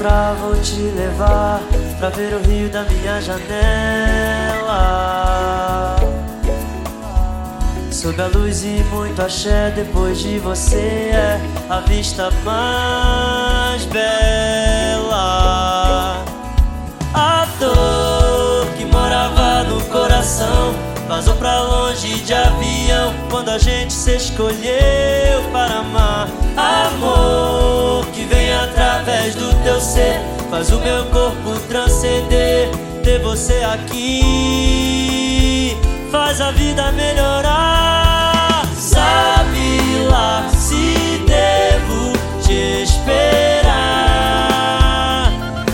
encontrar, vou te levar pra ver o rio da minha janela. Sob a luz e muito axé, depois de você é a vista mais bela. A dor que morava no coração vazou pra longe de avião quando a gente se escolheu para amar. Ter você aqui faz a vida melhorar. Sabe lá se devo te esperar,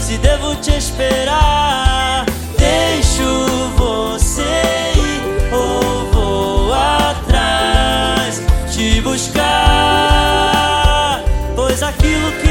se devo te esperar. Deixo você ir ou vou atrás te buscar, pois aquilo que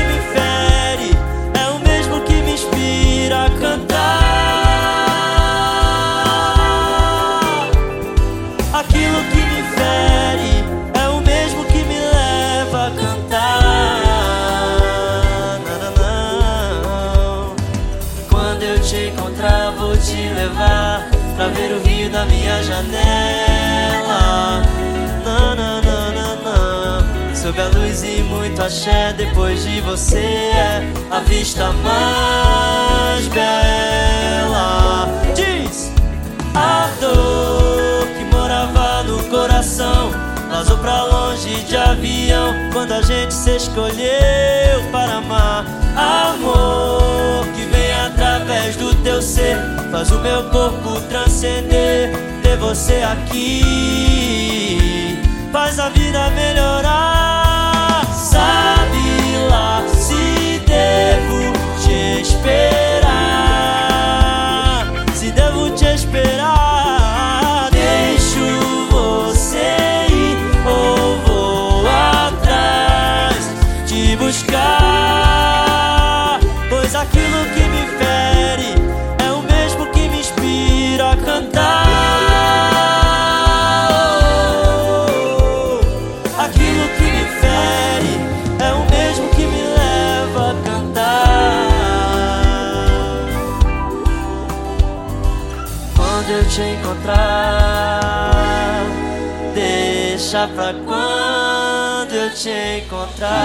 da minha janela. Não, não, não, não, não. Sob a luz e muito axé, depois de você é a vista mais bela. Diz! A dor que morava no coração vazou pra longe de avião quando a gente se escolheu para amar. Amor que vem através do teu ser faz o meu corpo transcender. Você aqui faz a vida melhorar. Quando eu te encontrar, deixa pra quando eu te encontrar.